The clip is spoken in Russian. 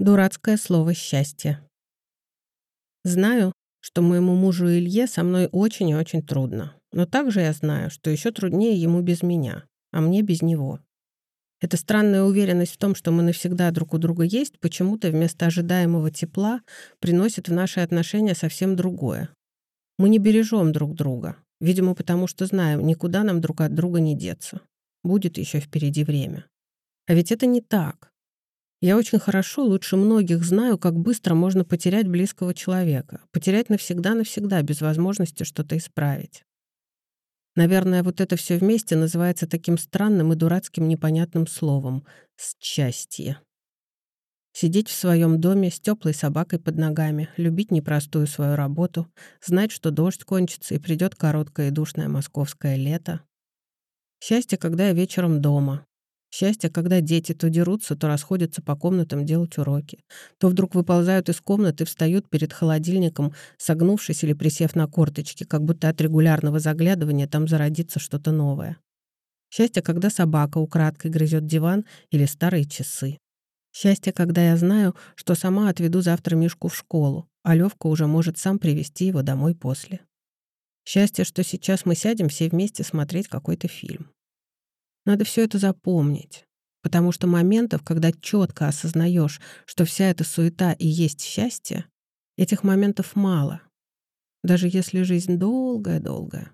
Дурацкое слово «счастье». Знаю, что моему мужу Илье со мной очень и очень трудно. Но также я знаю, что еще труднее ему без меня, а мне без него. Эта странная уверенность в том, что мы навсегда друг у друга есть, почему-то вместо ожидаемого тепла приносит в наши отношения совсем другое. Мы не бережем друг друга, видимо, потому что знаем, никуда нам друг от друга не деться. Будет еще впереди время. А ведь это не так. Я очень хорошо, лучше многих знаю, как быстро можно потерять близкого человека. Потерять навсегда-навсегда, без возможности что-то исправить. Наверное, вот это все вместе называется таким странным и дурацким непонятным словом — «счастье». Сидеть в своем доме с теплой собакой под ногами, любить непростую свою работу, знать, что дождь кончится и придет короткое и душное московское лето. Счастье, когда я вечером дома, Счастье, когда дети то дерутся, то расходятся по комнатам делать уроки, то вдруг выползают из комнаты встают перед холодильником, согнувшись или присев на корточки, как будто от регулярного заглядывания там зародится что-то новое. Счастье, когда собака украдкой грызет диван или старые часы. Счастье, когда я знаю, что сама отведу завтра Мишку в школу, а Левка уже может сам привести его домой после. Счастье, что сейчас мы сядем все вместе смотреть какой-то фильм. Надо все это запомнить, потому что моментов, когда четко осознаешь, что вся эта суета и есть счастье, этих моментов мало, даже если жизнь долгая-долгая.